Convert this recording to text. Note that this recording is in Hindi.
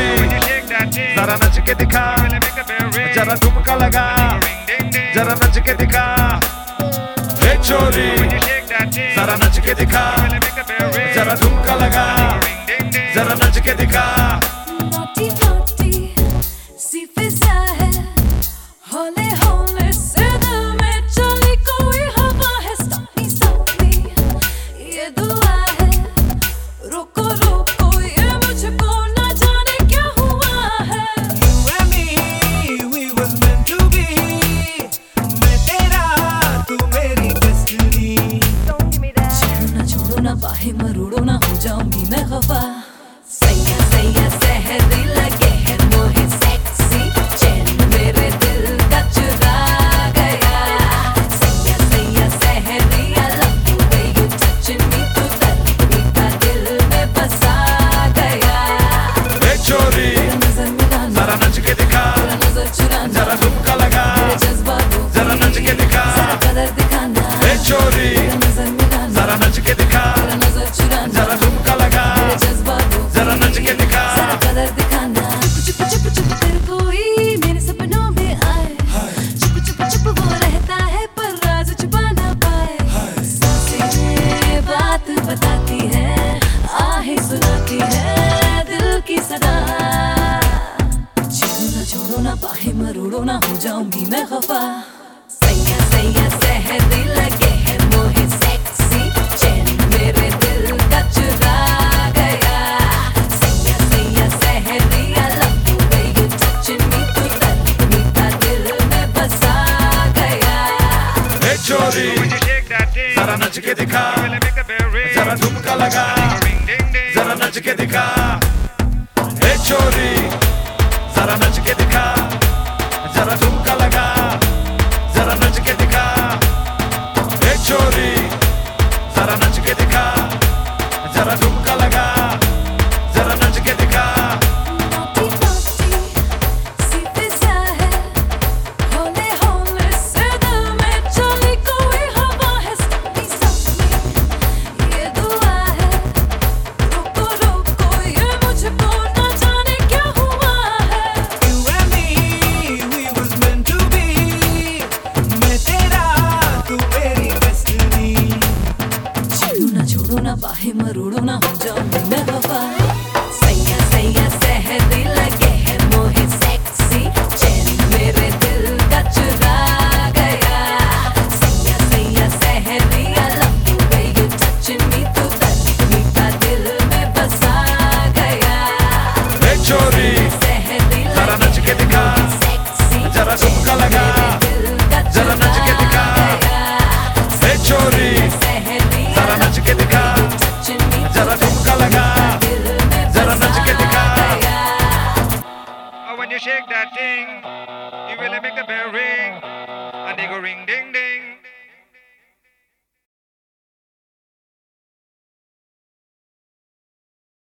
जरा नच के दिखा जरा ठुमका लगा जरा नच के दिखा हे चोरी जरा नच के दिखा जरा ठुमका लगा जरा नच ना हो जाऊँगी मैं खफा। सैया सैया सहरी लगे है मोहे सेक्सी चैन मेरे दिल का चुरा गया। सैया सैया सहरी I love the way you touch me तू दर्द मीठा दिल में बसा गया। हे चोरी, जरा नच के दिखा। जरा ठुमका लगा। जरा नच के दिखा। हे चोरी ना बाहें मरोड़ो ना हो जाऊँगी मैं खफा सैया सैया सहरी लगे है मोहे सेक्सी चैन मेरे दिल का चुरा गया। सैया सैया I love the way you touch me तू दर्द मीठा दिल में बसा गया। हे चोरी सहरी जरा नच के दिखा। सेक्सी जरा ठुमका लगा। Shake that thing, you really make the bell ring. And they go ring ding.